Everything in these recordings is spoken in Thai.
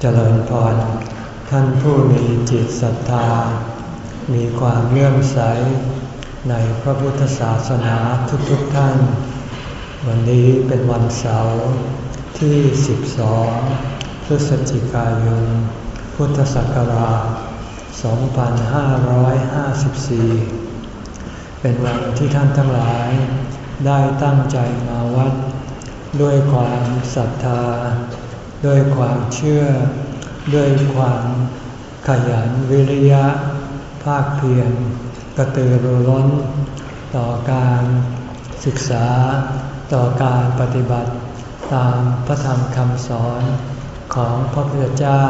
เจริญพร ท่านผู้มีจิตศรัทธา มีความเลื่อมใสในพระพุทธศาสนาทุกๆทท่าน วันนี้เป็นวันเสาร์ที่ 12 พฤศจิกายน พุทธศักราช 2554 เป็นวันที่ท่านทั้งหลายได้ตั้งใจมาวัด ด้วยความศรัทธา ด้วยความเชื่อ ด้วยความขยันวิริยะ ภาคเพียรกระตือรือร้น ต่อการศึกษา ต่อการปฏิบัติตามพระธรรมคำสอนของพระพุทธเจ้า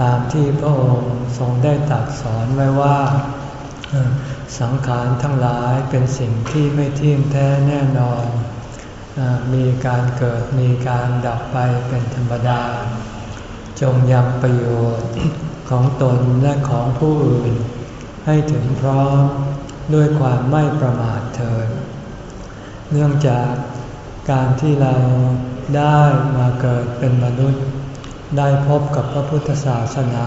ตามที่พระองค์ทรงได้ตรัสสอนไว้ว่า สังขารทั้งหลายเป็นสิ่งที่ไม่เที่ยงแท้แน่นอน มีการเกิดมีการดับไปเป็นธรรมดา จงยังประโยชน์ของตนและของผู้อื่น ให้ถึงพร้อมด้วยความไม่ประมาทเถิดเนื่องจากการที่เราได้มาเกิดเป็นมนุษย์ ได้พบกับพระพุทธศาสนา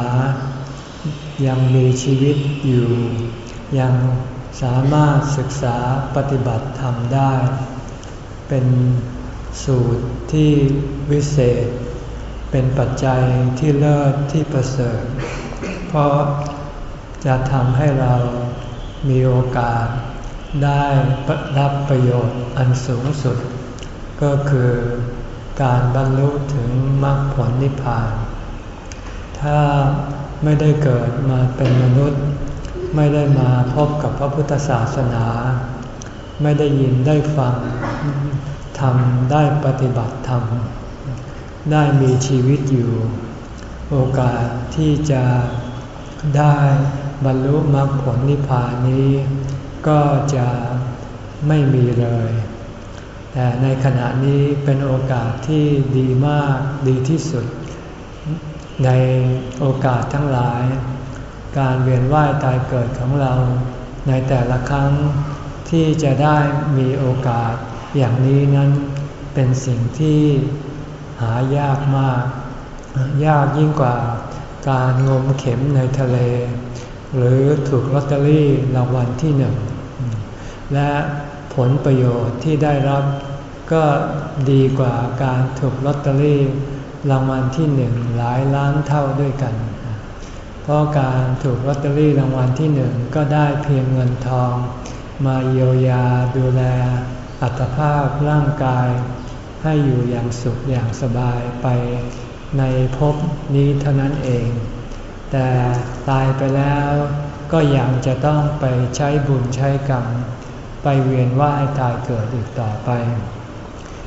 ยังมีชีวิตอยู่ ยังสามารถศึกษาปฏิบัติธรรมได้ เป็นสูตรที่วิเศษ เป็นปัจจัยที่เลิศที่ประเสริฐ เพราะจะทำให้เรามีโอกาสได้รับประโยชน์อันสูงสุด ก็คือการบรรลุถึงมรรคผลนิพพาน ถ้าไม่ได้เกิดมาเป็นมนุษย์ ไม่ได้มาพบกับพระพุทธศาสนา ไม่ได้ยินได้ฟัง ทำได้ปฏิบัติธรรม ได้มีชีวิตอยู่ โอกาสที่จะได้บรรลุมรรคผลนิพพานนี้ ก็จะไม่มีเลย แต่ในขณะนี้เป็นโอกาสที่ดีมากดีที่สุด ในโอกาสทั้งหลาย การเวียนว่ายตายเกิดของเรา ในแต่ละครั้งที่จะได้มีโอกาส อย่างนี้นั้นเป็นสิ่งที่หายากมาก ยากยิ่งกว่าการงมเข็มในทะเล หรือถูกลอตเตอรี่รางวัลที่หนึ่ง และผลประโยชน์ที่ได้รับก็ดีกว่าการถูกลอตเตอรี่รางวัลที่หนึ่งหลายล้านเท่าด้วยกัน เพราะการถูกลอตเตอรี่รางวัลที่หนึ่งก็ได้เพียงเงินทอง มาเยียวยาดูแล อัตภาพร่างกายให้อยู่อย่างสุขอย่างสบายไปในภพนี้เท่านั้นเอง แต่ตายไปแล้วก็ยังจะต้องไปใช้บุญใช้กรรม ไปเวียนว่ายตายเกิดอีกต่อไป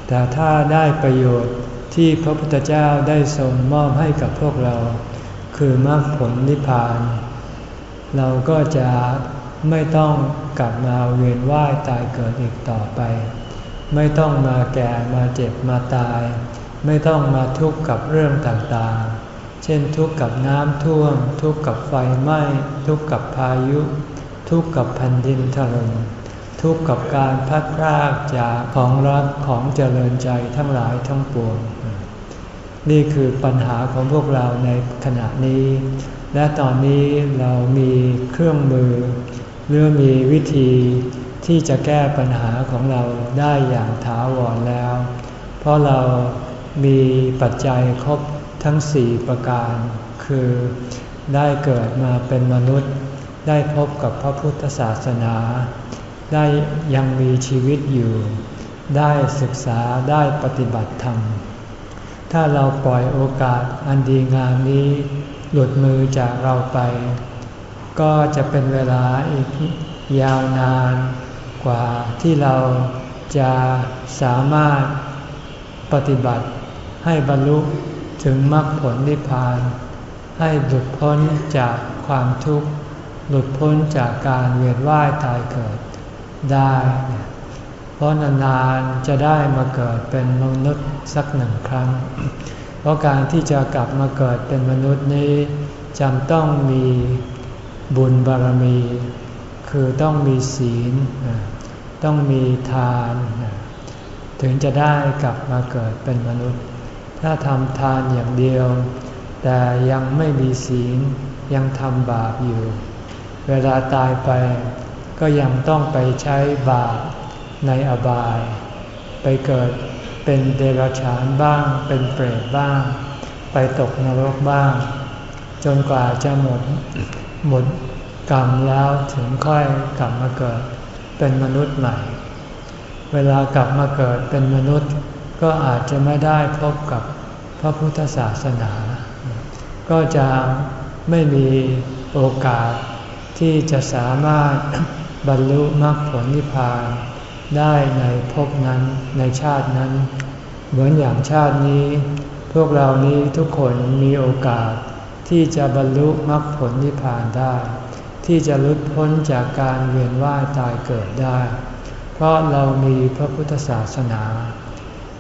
แต่ถ้าได้ประโยชน์ที่พระพุทธเจ้าได้ทรงมอบให้กับพวกเรา คือมรรคผลนิพพาน เราก็จะ ไม่ต้องกลับมาเวียนว่ายตายเกิดอีกต่อไป ไม่ต้องมาแก่มาเจ็บมาตาย ไม่ต้องมาทุกข์กับเรื่องต่างๆ เช่นทุกข์กับน้ำท่วม ทุกข์กับไฟไหม้ ทุกข์กับพายุ ทุกข์กับแผ่นดินถล่มทุกข์กับการพัดพรากจากของรักของเจริญใจทั้งหลายทั้งปวง นี่คือปัญหาของพวกเราในขณะนี้ และตอนนี้เรามีเครื่องมือ หรือมีวิธีที่จะแก้ปัญหาของเราได้อย่างถาวรแล้ว เพราะเรามีปัจจัยครบทั้งสี่ประการ คือได้เกิดมาเป็นมนุษย์ ได้พบกับพระพุทธศาสนา ได้ยังมีชีวิตอยู่ ได้ศึกษาได้ปฏิบัติธรรม ถ้าเราปล่อยโอกาสอันดีงามนี้ หลุดมือจากเราไป ก็จะเป็นเวลาอีกยาวนานกว่าที่เราจะสามารถปฏิบัติให้บรรลุถึงมรรคผลนิพพาน ให้หลุดพ้นจากความทุกข์ หลุดพ้นจากการเวียนว่ายตายเกิดได้ เพราะนานๆจะได้มาเกิดเป็นมนุษย์สักหนึ่งครั้ง เพราะการที่จะกลับมาเกิดเป็นมนุษย์นี้จำต้องมี บุญบารมี คือต้องมีศีล ต้องมีทาน ถึงจะได้กลับมาเกิดเป็นมนุษย์ ถ้าทำทานอย่างเดียว แต่ยังไม่มีศีลยังทำบาปอยู่ เวลาตายไปก็ยังต้องไปใช้บาปในอบาย ไปเกิดเป็นเดรัจฉานบ้าง เป็นเปรตบ้าง ไปตกนรกบ้าง จนกว่าจะหมด หมดกรรมแล้วถึงค่อยกลับมาเกิดเป็นมนุษย์ใหม่ เวลากลับมาเกิดเป็นมนุษย์ก็อาจจะไม่ได้พบกับพระพุทธศาสนา ก็จะไม่มีโอกาสที่จะสามารถบรรลุมรรคผลนิพพานได้ในภพนั้นในชาตินั้น เหมือนอย่างชาตินี้ พวกเรานี้ทุกคนมีโอกาส ที่จะบรรลุมรรคผลนิพพานได้ ที่จะลุดพ้นจากการเวียนว่ายตายเกิดได้ เพราะเรามีพระพุทธศาสนา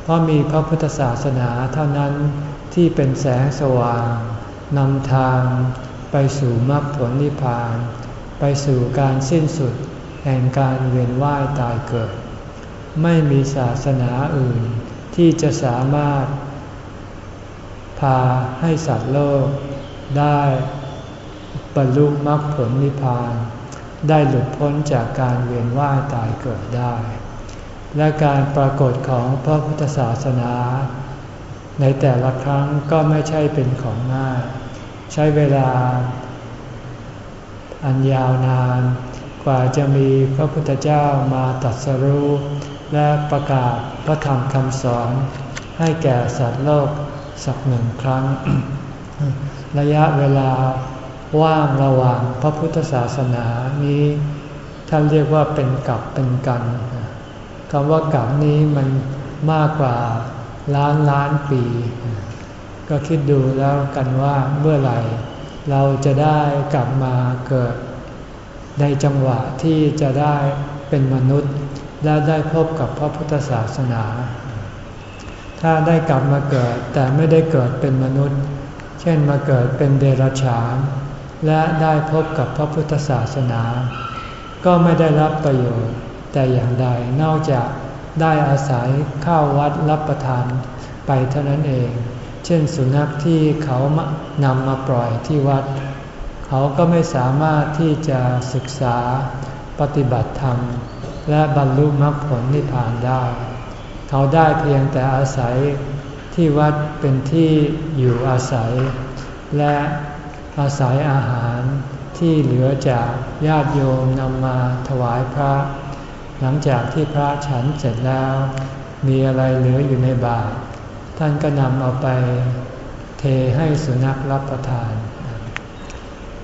เพราะมีพระพุทธศาสนาเท่านั้นที่เป็นแสงสว่างนำทางไปสู่มรรคผลนิพพาน ไปสู่การสิ้นสุดแห่งการเวียนว่ายตายเกิด ไม่มีศาสนาอื่นที่จะสามารถ พาให้สัตว์โลก ได้บรรลุมรรคผลนิพพาน ได้หลุดพ้นจากการเวียนว่ายตายเกิดได้ และการปรากฏของพระพุทธศาสนา ในแต่ละครั้งก็ไม่ใช่เป็นของง่าย ใช้เวลา อันยาวนาน กว่าจะมีพระพุทธเจ้ามาตรัสรู้และประกาศพระธรรมคำสอนให้แก่สัตว์โลกสักหนึ่งครั้ง ระยะเวลาว่างระหว่างพระพุทธศาสนานี้ท่านเรียกว่าเป็นกับเป็นกันคำว่ากับนี้มันมากกว่าล้านล้านปี ก็คิดดูแล้วกันว่าเมื่อไหร่ เราจะได้กลับมาเกิด ในจังหวะที่จะได้เป็นมนุษย์และได้พบกับพระพุทธศาสนา ถ้าได้กลับมาเกิดแต่ไม่ได้เกิดเป็นมนุษย์ เช่นมาเกิดเป็นเดรัจฉาน และได้พบกับพระพุทธศาสนา ก็ไม่ได้รับประโยชน์แต่อย่างใดนอกจากได้อาศัยข้าววัดรับประทานไปเท่านั้นเอง เช่นสุนัขที่เขานำมาปล่อยที่วัด เขาก็ไม่สามารถที่จะศึกษาปฏิบัติธรรม และบรรลุมรรคผลนิพพานได้ เขาได้เพียงแต่อาศัย ที่วัดเป็นที่อยู่อาศัย และอาศัยอาหารที่เหลือจากญาติโยมนำมาถวายพระ หลังจากที่พระฉันเสร็จแล้ว มีอะไรเหลืออยู่ในบาตรท่านก็นำเอาไปเทให้สุนัขรับประทาน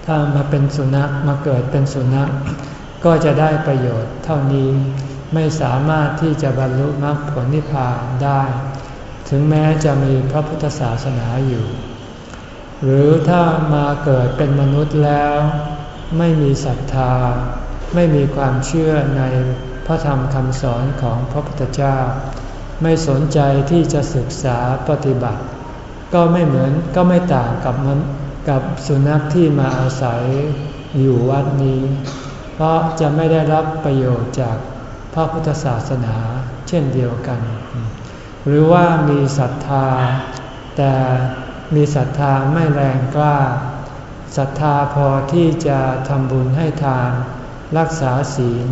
ถ้ามาเป็นสุนัขมาเกิดเป็นสุนัข ก็จะได้ประโยชน์เท่านี้ไม่สามารถที่จะบรรลุมรรคผลนิพพานได้ ถึงแม้จะมีพระพุทธศาสนาอยู่ หรือถ้ามาเกิดเป็นมนุษย์แล้ว ไม่มีศรัทธา ไม่มีความเชื่อในพระธรรมคำสอนของพระพุทธเจ้า ไม่สนใจที่จะศึกษาปฏิบัติ ก็ไม่เหมือนก็ไม่ต่างกับกับสุนัขที่มาอาศัยอยู่วัดนี้ เพราะจะไม่ได้รับประโยชน์จากพระพุทธศาสนาเช่นเดียวกัน หรือว่ามีศรัทธา แต่มีศรัทธาไม่แรงกล้าศรัทธาพอที่จะทำบุญให้ทาน รักษาศีล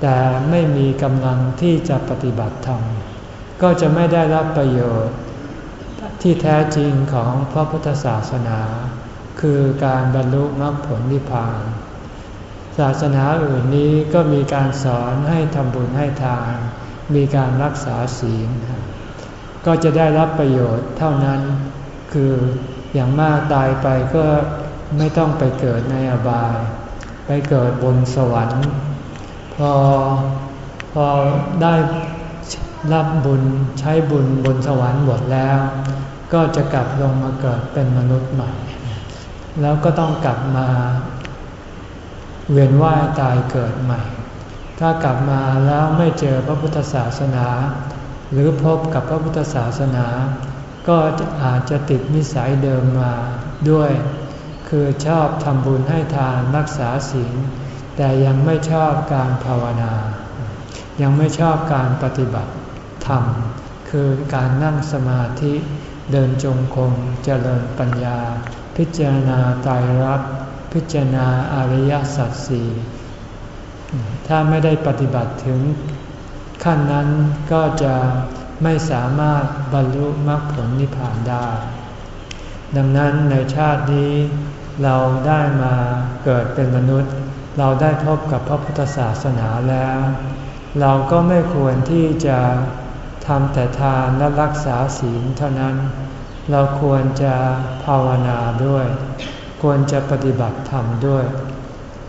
แต่ไม่มีกำลังที่จะปฏิบัติธรรม ก็จะไม่ได้รับประโยชน์ที่แท้จริงของพระพุทธศาสนา คือการบรรลุมรรคผลนิพพาน ศาสนาอื่นนี้ก็มีการสอนให้ทำบุญให้ทาน มีการรักษาศีล ก็จะได้รับประโยชน์เท่านั้น คืออย่างมากตายไปก็ไม่ต้องไปเกิดในอบาย ไปเกิดบนสวรรค์ พอพอได้รับบุญใช้บุญบนสวรรค์หมดแล้ว ก็จะกลับลงมาเกิดเป็นมนุษย์ใหม่ แล้วก็ต้องกลับมา เวียนว่ายตายเกิดใหม่ ถ้ากลับมาแล้วไม่เจอพระพุทธศาสนา หรือพบกับพระพุทธศาสนา ก็อาจจะติดนิสัยเดิมมาด้วย คือชอบทำบุญให้ทานรักษาศีลแต่ยังไม่ชอบการภาวนา ยังไม่ชอบการปฏิบัติธรรม คือการนั่งสมาธิเดินจงกรมเจริญปัญญา พิจารณาตายรักพิจารณาอริยสัจสี่ถ้าไม่ได้ปฏิบัติถึง ขั้นนั้นก็จะไม่สามารถบรรลุมรรคผลนิพพานได้ ดังนั้นในชาตินี้เราได้มาเกิดเป็นมนุษย์ เราได้พบกับพระพุทธศาสนาแล้ว เราก็ไม่ควรที่จะทำแต่ทานและรักษาศีลเท่านั้น เราควรจะภาวนาด้วย ควรจะปฏิบัติธรรมด้วย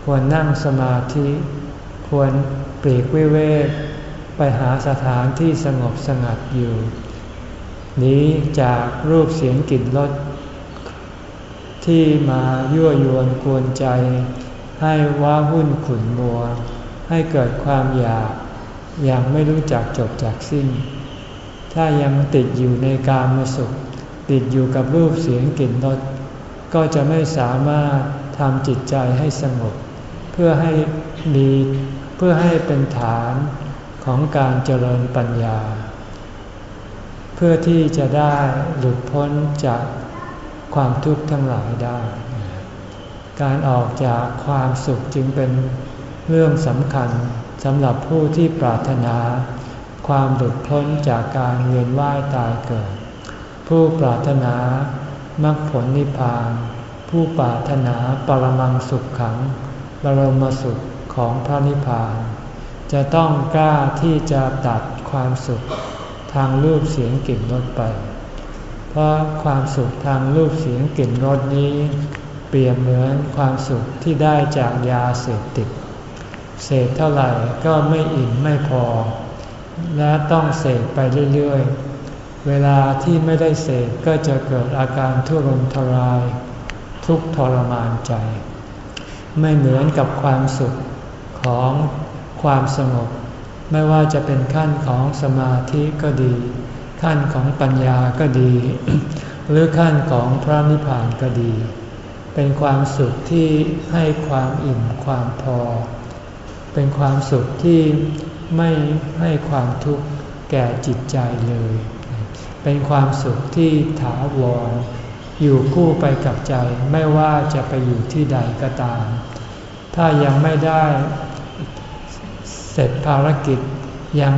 ควรนั่งสมาธิ ควรปลีกวิเวก ไปหาสถานที่สงบสงัดอยู่ นี้จากรูปเสียงกลิ่นรสที่มายั่วยวนกวนใจ ให้ว้าวุ่นขุนมัว ให้เกิดความอยากอย่างไม่รู้จักจบจากสิ้น ถ้ายังติดอยู่ในการมสุข ติดอยู่กับรูปเสียงกลิ่นรสก็จะไม่สามารถทำจิตใจให้สงบ เพื่อให้มีเพื่อให้เป็นฐาน ของการเจริญปัญญา เพื่อที่จะได้หลุดพ้นจากความทุกข์ทั้งหลายได้ การออกจากความสุขจึงเป็นเรื่องสำคัญสำหรับผู้ที่ปรารถนา ความหลุดพ้นจากการเวียนว่ายตายเกิด ผู้ปรารถนามรรคผลนิพพาน ผู้ปรารถนาปรมังสุขขัง บรมสุขของพระนิพพาน จะต้องกล้าที่จะตัดความสุขทางรูปเสียงกลิ่นรสไป เพราะความสุขทางรูปเสียงกลิ่นรสนี้ เปรียบเหมือนความสุขที่ได้จากยาเสพติด เสพเท่าไหร่ก็ไม่อิ่มไม่พอ และต้องเสพไปเรื่อยๆ เวลาที่ไม่ได้เสพก็จะเกิดอาการทุรนทราย ทุกทรมานใจ ไม่เหมือนกับความสุขของ ความสงบ ไม่ว่าจะเป็นขั้นของสมาธิก็ดี ขั้นของปัญญาก็ดี หรือขั้นของพระนิพพานก็ดี เป็นความสุขที่ให้ความอิ่มความพอ เป็นความสุขที่ไม่ให้ความทุกข์แก่จิตใจเลย เป็นความสุขที่ถาวรอยู่คู่ไปกับใจไม่ว่าจะไปอยู่ที่ใดก็ตาม ถ้ายังไม่ได้ เสร็จภารกิจยัง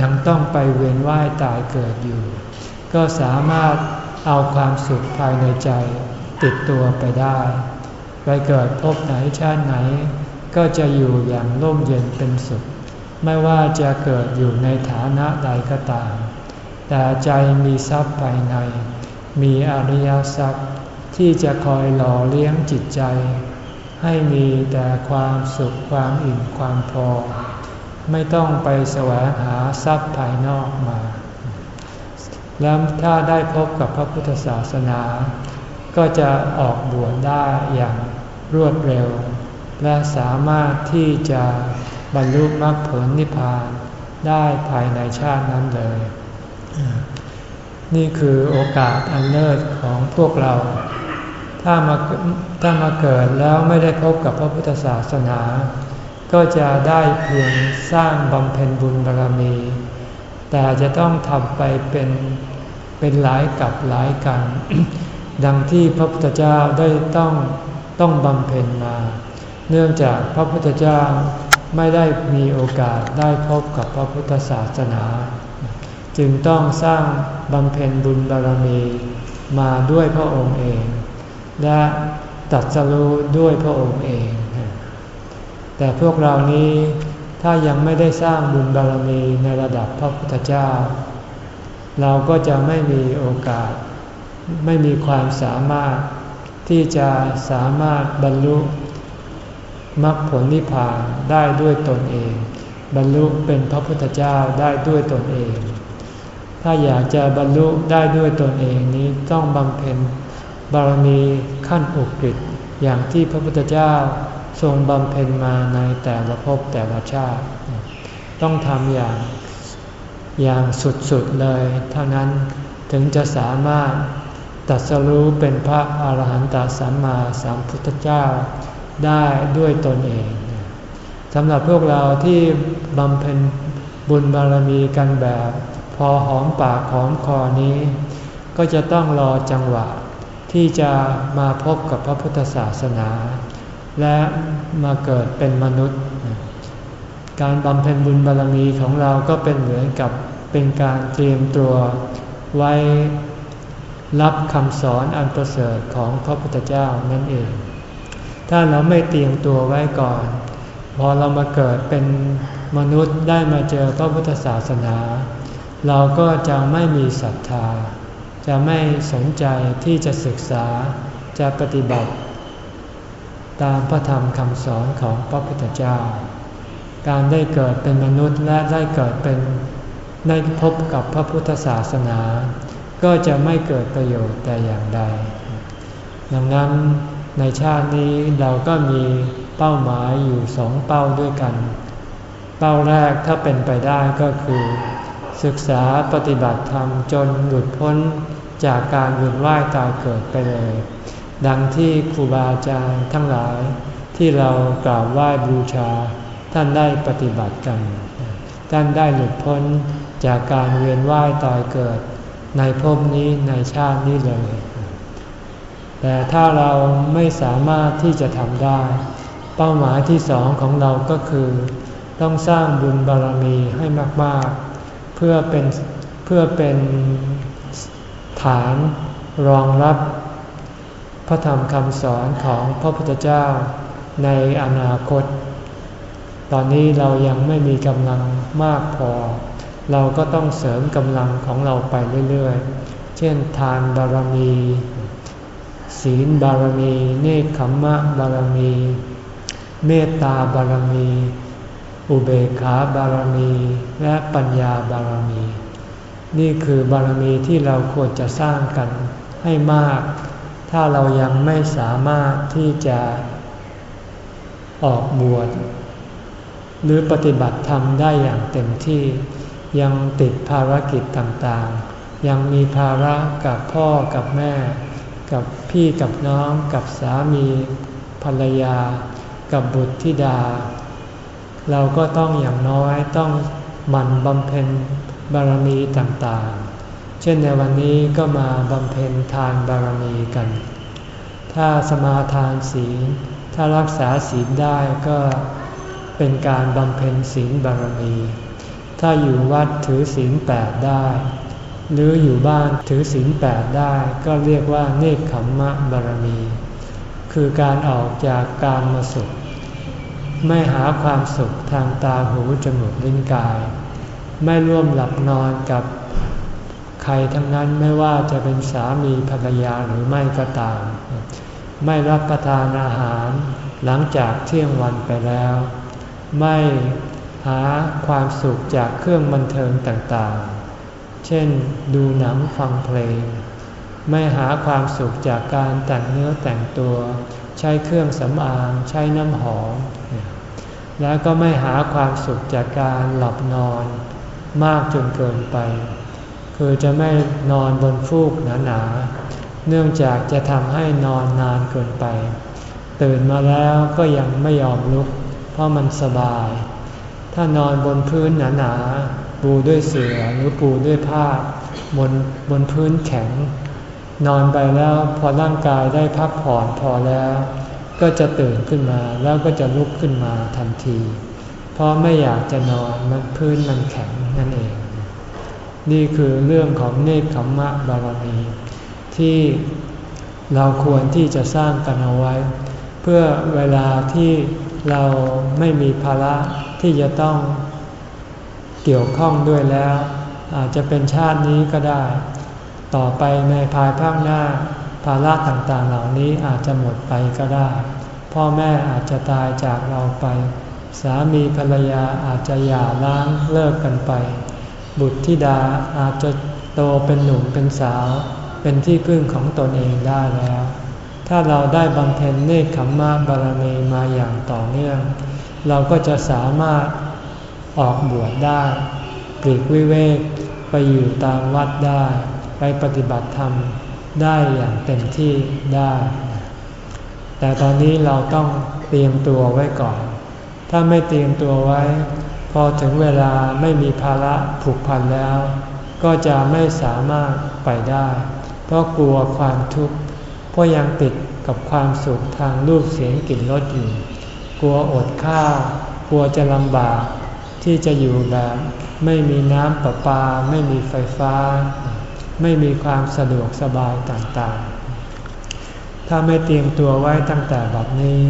ยังต้องไปเวียนว่ายตายเกิดอยู่ ก็สามารถเอาความสุขภายในใจติดตัวไปได้ ไปเกิดพบไหนชาติไหน ก็จะอยู่อย่างร่มเย็นเป็นสุข ไม่ว่าจะเกิดอยู่ในฐานะใดก็ตาม แต่ใจมีทรัพย์ภายใน มีอริยทรัพย์ที่จะคอยหล่อเลี้ยงจิตใจ ให้มีแต่ความสุขความอิ่มความพอ ไม่ต้องไปแสวงหาทรัพย์ภายนอกมา แล้วถ้าได้พบกับพระพุทธศาสนา ก็จะออกบวชได้อย่างรวดเร็ว และสามารถที่จะบรรลุมรรคผลนิพพานได้ภายในชาตินั้นเลย นี่คือโอกาสอันเลิศของพวกเรา ถ้ามาถ้ามาเกิดแล้วไม่ได้พบกับพระพุทธศาสนา ก็จะได้เพียงสร้างบำเพ็ญบุญบารมี แต่จะต้องทำไปเป็นเป็นหลายกับหลายกัน ดังที่พระพุทธเจ้าได้ต้องต้องบำเพ็ญมา เนื่องจากพระพุทธเจ้าไม่ได้มีโอกาสได้พบกับพระพุทธศาสนา จึงต้องสร้างบำเพ็ญบุญบารมีมาด้วยพระองค์เอง และตัดสรู้ด้วยพระองค์เอง แต่พวกเรานี้ถ้ายังไม่ได้สร้างบุญบารมีในระดับพระพุทธเจ้า เราก็จะไม่มีโอกาส ไม่มีความสามารถที่จะสามารถบรรลุมรรคผลนิพพานได้ด้วยตนเอง บรรลุเป็นพระพุทธเจ้าได้ด้วยตนเอง ถ้าอยากจะบรรลุได้ด้วยตนเองนี้ต้องบำเพ็ญบารมีขั้นอุกฤษอย่างที่พระพุทธเจ้า ทรงบำเพ็ญมาในแต่ละภพแต่ละชาติ ต้องทำอย่างอย่างสุดๆเลย เท่านั้นถึงจะสามารถตัดสรู้เป็นพระอาหารหันตสัมมาสัมพุทธเจ้าได้ด้วยตนเองสำหรับพวกเราที่บำเพ็ญบุญบารมีกันแบบ พอหอมปากหอมคอนี้ ก็จะต้องรอจังหวะที่จะมาพบกับพระพุทธศาสนา และมาเกิดเป็นมนุษย์ การบำเพ็ญบุญบารรมีของเราก็เป็นเหมือนกับเป็นการเตรียมตัวไว้รับคำสอนอันประเสริฐของพระพุทธเจ้านั่นเอง ถ้าเราไม่เตรียมตัวไว้ก่อน พอเรามาเกิดเป็นมนุษย์ได้มาเจอพระพุทธศาสนา เราก็จะไม่มีศรัทธา จะไม่สนใจที่จะศึกษาจะปฏิบัติ ตามพระธรรมคำสอนของพระพุทธเจ้า การได้เกิดเป็นมนุษย์และได้เกิดเป็นได้พบกับพระพุทธศาสนา ก็จะไม่เกิดประโยชน์แต่อย่างใด ดังนั้นในชาตินี้เราก็มีเป้าหมายอยู่สองเป้าด้วยกัน เป้าแรกถ้าเป็นไปได้ก็คือ ศึกษาปฏิบัติธรรมจนหลุดพ้นจากการเวียนว่ายตายเกิดไปเลย ดังที่ครูบาอาจารย์ทั้งหลายที่เรากราบไหว้บูชา ท่านได้ปฏิบัติกัน ท่านได้หลุดพ้นจากการเวียนว่ายตายเกิด ในภพนี้ในชาตินี้เลย แต่ถ้าเราไม่สามารถที่จะทำได้ เป้าหมายที่สองของเราก็คือ ต้องสร้างบุญบารมีให้มาก ๆ เพื่อเป็นเพื่อเป็นฐานรองรับ พระธรรมคำสอนของพระพุทธเจ้าในอนาคต ตอนนี้เรายังไม่มีกำลังมากพอ เราก็ต้องเสริมกำลังของเราไปเรื่อยๆ เช่นทานบารมี ศีลบารมี เนคขมมะบารมี เมตตาบารมี อุเบกขาบารมี และปัญญาบารมี นี่คือบารมีที่เราควรจะสร้างกันให้มาก ถ้าเรายังไม่สามารถที่จะออกบวชหรือปฏิบัติธรรมได้อย่างเต็มที่ ยังติดภารกิจต่างๆ ยังมีภาระกับพ่อกับแม่ กับพี่กับน้องกับสามี ภรรยา กับบุตรธิดา เราก็ต้องอย่างน้อยต้องหมั่นบำเพ็ญบารมีต่างๆ เช่นในวันนี้ก็มาบำเพ็ญทานบารมีกัน ถ้าสมาทานศีล ถ้ารักษาศีลได้ก็เป็นการบำเพ็ญศีลบารมี ถ้าอยู่วัดถือศีลแปดได้ หรืออยู่บ้านถือศีลแปดได้ก็เรียกว่าเนคขมมะบารมี คือการออกจากการมาสุข ไม่หาความสุขทางตาหูจมูกลิ้นกาย ไม่ร่วมหลับนอนกับ ใครทั้งนั้นไม่ว่าจะเป็นสามีภรรยาหรือไม่ก็ตาม ไม่รับประทานอาหารหลังจากเที่ยงวันไปแล้ว ไม่หาความสุขจากเครื่องบันเทิงต่างๆ เช่นดูหนังฟังเพลง ไม่หาความสุขจากการแต่งเนื้อแต่งตัว ใช้เครื่องสำอางใช้น้ำหอม แล้วก็ไม่หาความสุขจากการหลับนอน มากจนเกินไป คือจะไม่นอนบนฟูกหนาๆ เนื่องจากจะทำให้นอนนานเกินไป ตื่นมาแล้วก็ยังไม่ยอมลุก เพราะมันสบาย ถ้านอนบนพื้นหนาๆ ปูด้วยเสื่อหรือปูด้วยผ้าบนบนพื้นแข็ง นอนไปแล้วพอร่างกายได้พักผ่อนพอแล้ว ก็จะตื่นขึ้นมาแล้วก็จะลุกขึ้นมาทันที เพราะไม่อยากจะนอนมันพื้นมันแข็งนั่นเอง นี่คือเรื่องของเนคขมมะบารมี ที่เราควรที่จะสร้างกันเอาไว้ เพื่อเวลาที่เราไม่มีภาระที่จะต้องเกี่ยวข้องด้วยแล้ว อาจจะเป็นชาตินี้ก็ได้ ต่อไปในภายภาคหน้า ภาระต่างๆเหล่านี้อาจจะหมดไปก็ได้ พ่อแม่อาจจะตายจากเราไป สามีภรรยาอาจจะหย่าร้างเลิกกันไป บุตรธิดาอาจจะโตเป็นหนุ่มเป็นสาว เป็นที่พึ่งของตนเองได้แล้ว ถ้าเราได้บำเพ็ญเนคขมมาบารมีมาอย่างต่อเนื่อง เราก็จะสามารถออกบวชได้ปลีกวิเวกไปอยู่ตามวัดได้ ไปปฏิบัติธรรมได้อย่างเต็มที่ได้ แต่ตอนนี้เราต้องเตรียมตัวไว้ก่อน ถ้าไม่เตรียมตัวไว้ พอถึงเวลาไม่มีภาระผูกพันแล้ว ก็จะไม่สามารถไปได้ เพราะกลัวความทุกข์เพราะยังติดกับความสุขทางรูปเสียงกลิ่นรสอยู่ กลัวอดข้าว กลัวจะลำบาก ที่จะอยู่แบบไม่มีน้ำประปา ไม่มีไฟฟ้า ไม่มีความสะดวกสบายต่างๆ ถ้าไม่เตรียมตัวไว้ตั้งแต่แบบนี้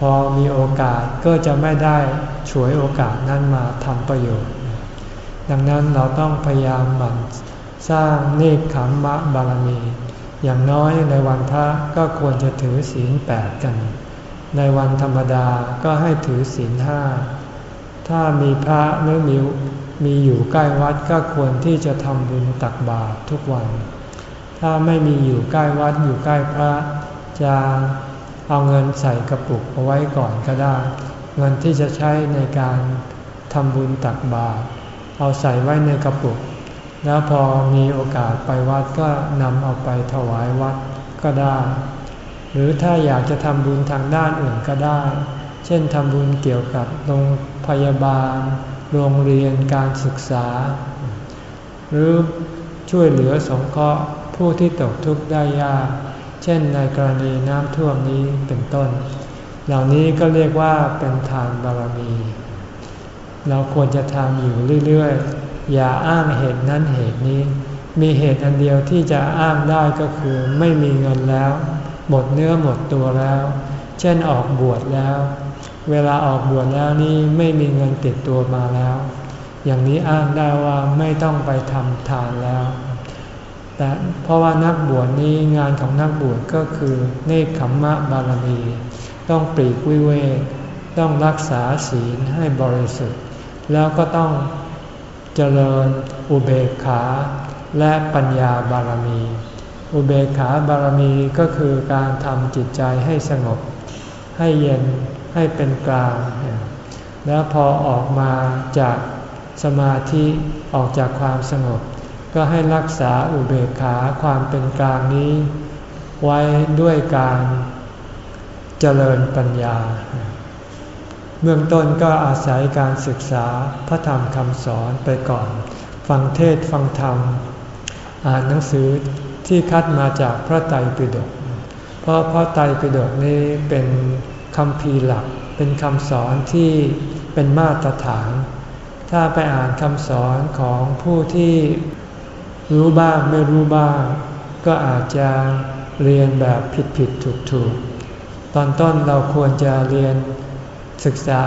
พอมีโอกาสก็จะไม่ได้ ฉวยโอกาสนั้นมาทำประโยชน์ ดังนั้นเราต้องพยายามหมั่นสร้างเนคขมมะบารมี อย่างน้อยในวันพระก็ควรจะถือศีลแปดกัน ในวันธรรมดาก็ให้ถือศีลห้า ถ้ามีพระหรือมีมีอยู่ใกล้วัดก็ควรที่จะทำบุญตักบาตรทุกวัน ถ้าไม่มีอยู่ใกล้วัดอยู่ใกล้พระจะเอาเงินใส่กระปุกเอาไว้ก่อนก็ได้ เงินที่จะใช้ในการทำบุญตักบาตรเอาใส่ไว้ในกระปุก แล้วพอมีโอกาสไปวัดก็นำเอาไปถวายวัดก็ได้ หรือถ้าอยากจะทำบุญทางด้านอื่นก็ได้ เช่นทำบุญเกี่ยวกับโรงพยาบาล โรงเรียนการศึกษา หรือช่วยเหลือสงเคราะห์ผู้ที่ตกทุกข์ได้ยาก เช่นในกรณีน้ำท่วมนี้เป็นต้น เหล่านี้ก็เรียกว่าเป็นทานบารมี เราควรจะทำอยู่เรื่อยๆ อย่าอ้างเหตุนั้นเหตุนี้ มีเหตุอันเดียวที่จะอ้างได้ก็คือไม่มีเงินแล้ว หมดเนื้อหมดตัวแล้ว เช่นออกบวชแล้ว เวลาออกบวชแล้วนี่ไม่มีเงินติดตัวมาแล้ว อย่างนี้อ้างได้ว่าไม่ต้องไปทำทานแล้วแต่เพราะว่านักบวชนี้งานของนักบวชก็คือเนคขมมะบารมี ต้องปรีกวิเวกต้องรักษาศีลให้บริสุทธิ์ แล้วก็ต้องเจริญอุเบกขาและปัญญาบารมี อุเบกขาบารมีก็คือการทำจิตใจให้สงบ ให้เย็นให้เป็นกลาง แล้วพอออกมาจากสมาธิออกจากความสงบ ก็ให้รักษาอุเบกขาความเป็นกลางนี้ ไว้ด้วยการ เจริญปัญญา เบื้องต้นก็อาศัยการศึกษาพระธรรมคำสอนไปก่อน ฟังเทศฟังธรรม อ่านหนังสือที่คัดมาจากพระไตรปิฎกเพราะพระไตรปิฎกนี้เป็นคำพีหลัก เป็นคำสอนที่เป็นมาตรฐาน ถ้าไปอ่านคำสอนของผู้ที่รู้บ้างไม่รู้บ้าง ก็อาจจะเรียนแบบผิดผิดถูกถูก ตอนต้นเราควรจะเรียนศึกษา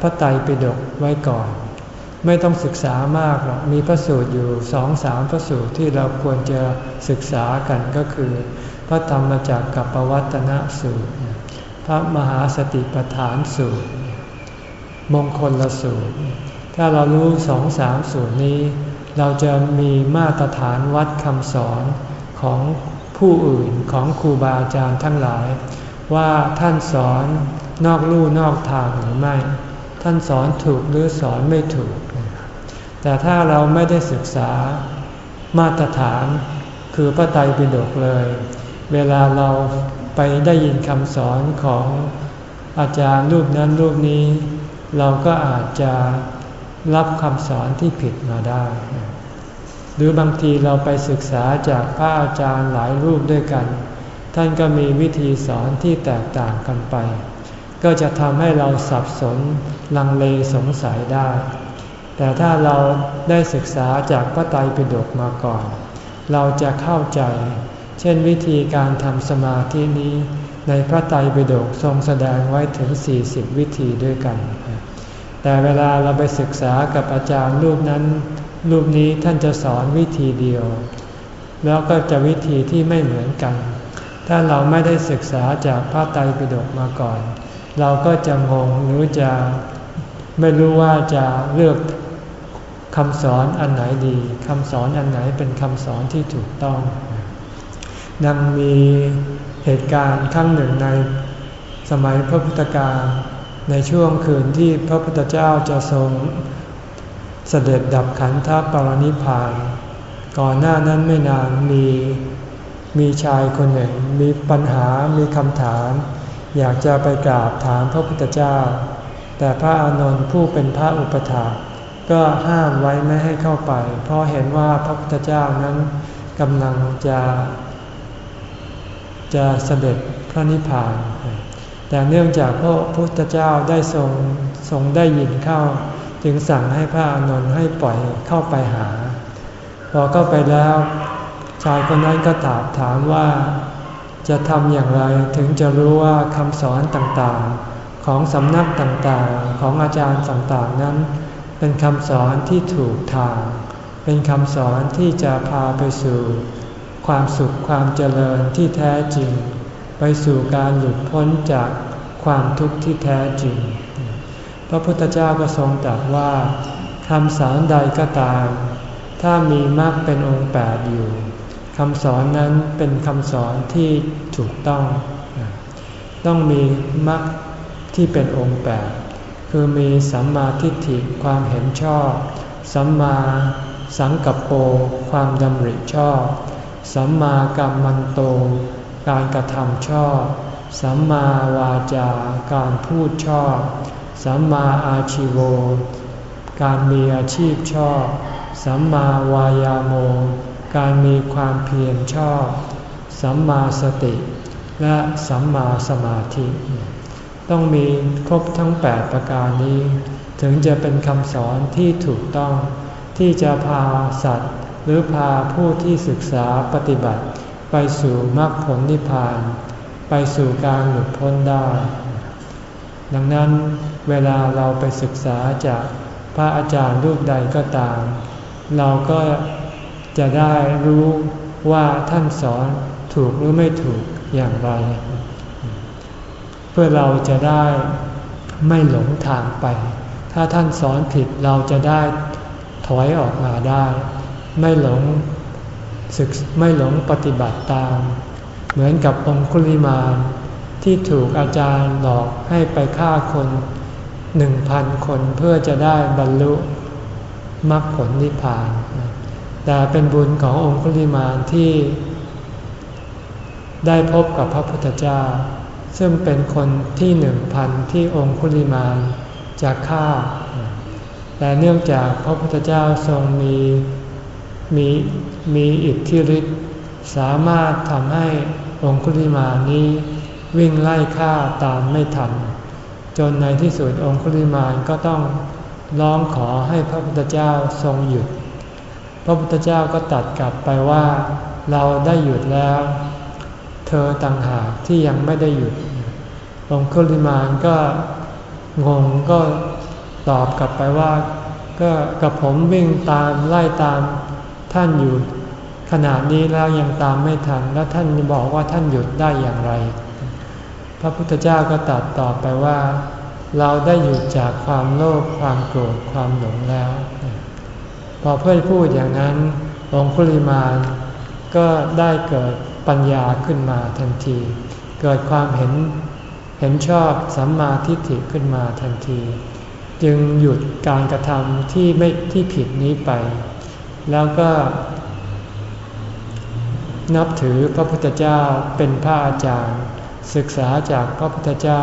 พระไตรปิฎกไว้ก่อน ไม่ต้องศึกษามากหรอกมีพระสูตรอยู่สองสามพระสูตรที่เราควรจะศึกษากันก็คือ พระธรรมจักรกับปวัตนสูตร พระมหาสติปัฏฐานสูตร มงคลละสูตร ถ้าเรารู้สองสามสูตรนี้ เราจะมีมาตรฐานวัดคำสอนของผู้อื่นของครูบาอาจารย์ทั้งหลาย ว่าท่านสอนนอกลู่นอกทางหรือไม่ ท่านสอนถูกหรือสอนไม่ถูก แต่ถ้าเราไม่ได้ศึกษามาตรฐานคือพระไตรปิฎกเลย เวลาเราไปได้ยินคำสอนของอาจารย์รูปนั้นรูปนี้ เราก็อาจจะรับคำสอนที่ผิดมาได้ หรือบางทีเราไปศึกษาจากพระอาจารย์หลายรูปด้วยกัน ท่านก็มีวิธีสอนที่แตกต่างกันไป ก็จะทำให้เราสับสนลังเลสงสัยได้ แต่ถ้าเราได้ศึกษาจากพระไตรปิฎกมาก่อน เราจะเข้าใจ เช่นวิธีการทำสมาธินี้ ในพระไตรปิฎกทรงแสดงไว้ถึง 40 วิธีด้วยกัน แต่เวลาเราไปศึกษากับอาจารย์รูปนั้น รูปนี้ท่านจะสอนวิธีเดียว แล้วก็จะวิธีที่ไม่เหมือนกัน ถ้าเราไม่ได้ศึกษาจากพระไตรปิฎกมาก่อน เราก็จะงงหรือจะไม่รู้ว่าจะเลือกคำสอนอันไหนดีคำสอนอันไหนเป็นคำสอนที่ถูกต้องนังมีเหตุการณ์ครั้งหนึ่งในสมัยพระพุทธการในช่วงคืนที่พระพุทธเจ้าจะทรงเสด็จดับขันธปรินิพาน ก่อนหน้านั้นไม่นานมี มีชายคนหนึ่งมีปัญหามีคำถาม อยากจะไปกราบถามพระพุทธเจ้า แต่พระอานนท์ผู้เป็นพระอุปถาก็ห้ามไว้ไม่ให้เข้าไป เพราะเห็นว่าพระพุทธเจ้านั้นกำลังจะ จะเสด็จพระนิพพาน แต่เนื่องจากพระพุทธเจ้าได้ทรงทรงได้ยินเข้า จึงสั่งให้พระอานนท์ให้ปล่อยเข้าไปหา พอเข้าไปแล้ว ชายคนนั้นก็ถามถามว่า จะทำอย่างไรถึงจะรู้ว่าคำสอนต่างๆ ของสำนักต่างๆ ของอาจารย์ต่างๆนั้น เป็นคำสอนที่ถูกทาง เป็นคำสอนที่จะพาไปสู่ ความสุขความเจริญที่แท้จริง ไปสู่การหลุดพ้นจากความทุกข์ที่แท้จริง พระพุทธเจ้าก็ทรงตรัสว่าคำสอนใดก็ตาม ถ้ามีมรรคเป็นองค์แปดอยู่ คำสอนนั้นเป็นคำสอนที่ถูกต้อง ต้องมีมรรคที่เป็นองค์แปดคือมีสัมมาทิฏฐิความเห็นชอบ สัมมาสังกัปโปความดำริชอบ สัมมากรรมันโต การกระทำชอบ สัมมาวาจาการพูดชอบ สัมมาอาชิโว การมีอาชีพชอบ สัมมาวายาโม การมีความเพียรชอบ สัมมาสติ และสัมมาสมาธิ ต้องมีครบทั้ง 8 ประการนี้ ถึงจะเป็นคำสอนที่ถูกต้อง ที่จะพาสัตว์ หรือพาผู้ที่ศึกษาปฏิบัติ ไปสู่มรรคผลนิพพาน ไปสู่การหลุดพ้นได้ ดังนั้นเวลาเราไปศึกษาจากพระอาจารย์รูปใดก็ตาม เราก็ จะได้รู้ว่าท่านสอนถูกหรือไม่ถูกอย่างไร เพื่อเราจะได้ไม่หลงทางไป ถ้าท่านสอนผิดเราจะได้ถอยออกมาได้ ไม่หลงศึกไม่หลงปฏิบัติตาม เหมือนกับองคุลิมานที่ถูกอาจารย์หลอกให้ไปฆ่าคนหนึ่งพันคนเพื่อจะได้บรรลุมรรคผลนิพพาน แต่เป็นบุญขององคุลิมานที่ได้พบกับพระพุทธเจ้า ซึ่งเป็นคนที่หนึ่งพันที่องคุลิมานจะฆ่า แต่เนื่องจากพระพุทธเจ้าทรงมีมีมีอิทธิฤทธิ์สามารถทำให้องคุลิมานี้วิ่งไล่ฆ่าตามไม่ทัน จนในที่สุดองคุลิมานก็ต้องร้องขอให้พระพุทธเจ้าทรงหยุด พระพุทธเจ้าก็ตัดกลับไปว่า เราได้หยุดแล้ว เธอต่างหากที่ยังไม่ได้หยุดองคุลิมานก็งงก็ตอบกลับไปว่า ก็กับผมวิ่งตามไล่ตามท่านอยู่ขนาดนี้แล้วยังตามไม่ทัน แล้วท่านบอกว่าท่านหยุดได้อย่างไร พระพุทธเจ้าก็ตัดตอบไปว่า เราได้หยุดจากความโลภความโกรธความหลงแล้ว พอเพื่อนพูดอย่างนั้นองคุลิมานก็ได้เกิดปัญญาขึ้นมาทันที เกิดความเห็นเห็นชอบสัมมาทิฏฐิขึ้นมาทันที จึงหยุดการกระทำที่ไม่ที่ผิดนี้ไป แล้วก็ นับถือพระพุทธเจ้าเป็นพระอาจารย์ ศึกษาจากพระพุทธเจ้า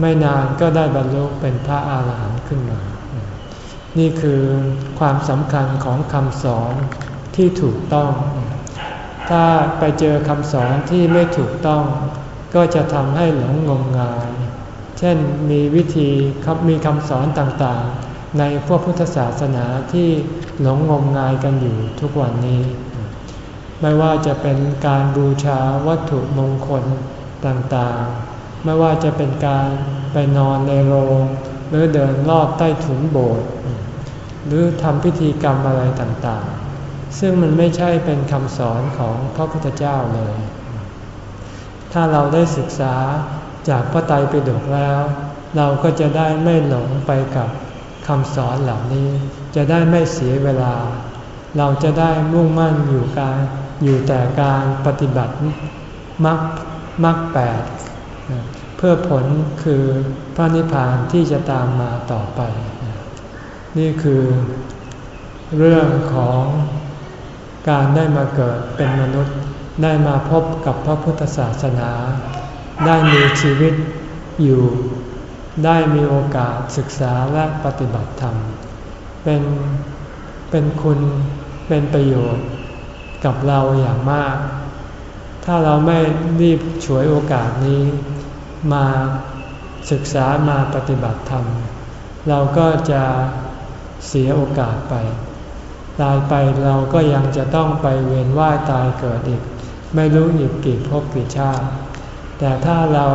ไม่นานก็ได้บรรลุเป็นพระอาหารหันต์ขึ้นมา นี่คือความสำคัญของคำสอนที่ถูกต้อง ถ้าไปเจอคำสอนที่ไม่ถูกต้อง ก็จะทำให้หลงงมงาย เช่นมีวิธีมีคำสอนต่างๆ ในพวกพุทธศาสนาที่หลงงมงายกันอยู่ทุกวันนี้ ไม่ว่าจะเป็นการบูชาวัตถุมงคลต่างๆ ไม่ว่าจะเป็นการไปนอนในโรง หรือเดินรอบใต้ถุนโบสถ์ หรือทำพิธีกรรมอะไรต่างๆ ซึ่งมันไม่ใช่เป็นคำสอนของพระพุทธเจ้าเลย ถ้าเราได้ศึกษาจากพระไตรปิฎกแล้ว เราก็จะได้ไม่หลงไปกับคำสอนเหล่านี้ จะได้ไม่เสียเวลา เราจะได้มุ่งมั่นอยู่การอยู่แต่การปฏิบัติมรรคมรรคแปดเพื่อผลคือพระนิพพานที่จะตามมาต่อไป นี่คือ เรื่องของการได้มาเกิดเป็นมนุษย์ ได้มาพบกับพระพุทธศาสนา ได้มีชีวิตอยู่ ได้มีโอกาสศึกษาและปฏิบัติธรรม เป็นเป็นคุณเป็นประโยชน์กับเราอย่างมาก ถ้าเราไม่รีบฉวยโอกาสนี้ มาศึกษามาปฏิบัติธรรม เราก็จะ เสียโอกาสไป ตายไปเราก็ยังจะต้องไปเวียนว่ายตายเกิดอีก ไม่รู้หยิบกี่ภพกี่ชาติ แต่ถ้าเรา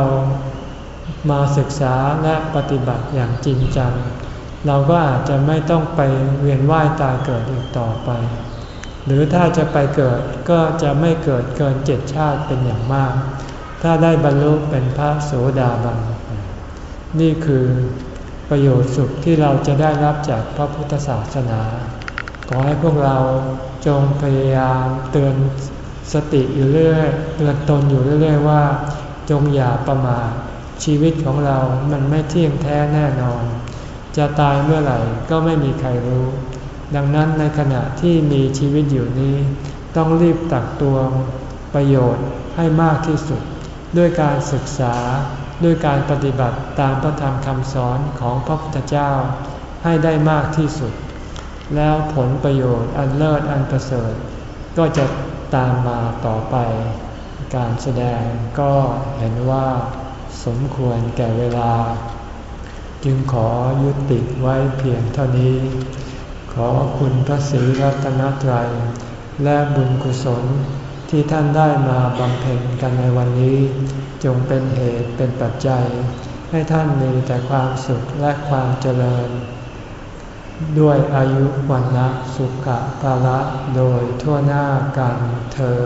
มาศึกษาและปฏิบัติอย่างจริงจัง เราก็อาจจะไม่ต้องไปเวียนว่ายตายเกิดอีกต่อไป หรือถ้าจะไปเกิดก็จะไม่เกิดเกินเจ็ดชาติเป็นอย่างมาก ถ้าได้บรรลุเป็นพระโสดาบันนี่คือ ประโยชน์สุขที่เราจะได้รับจากพระพุทธศาสนา ขอให้พวกเราจงพยายามเตือนสติอยู่เรื่อยเตือนตนอยู่เรื่อยว่า จงอย่าประมาทชีวิตของเรามันไม่เที่ยงแท้แน่นอน จะตายเมื่อไหร่ก็ไม่มีใครรู้ ดังนั้นในขณะที่มีชีวิตอยู่นี้ ต้องรีบตักตวงประโยชน์ให้มากที่สุด ด้วยการศึกษา ด้วยการปฏิบัติตามพระธรรมคำสอนของพระพุทธเจ้าให้ได้มากที่สุด แล้วผลประโยชน์อันเลิศอันประเสริฐ ก็จะตามมาต่อไป การแสดงก็เห็นว่าสมควรแก่เวลา จึงขอยุติไว้เพียงเท่านี้ ขอคุณพระศรีรัตนตรัย และบุญกุศล ที่ท่านได้มาบำเพ็ญกันในวันนี้ จงเป็นเหตุเป็นปัจจัย ให้ท่านมีแต่ความสุขและความเจริญ ด้วยอายุวันละสุขภาละโดยทั่วหน้ากันเธอ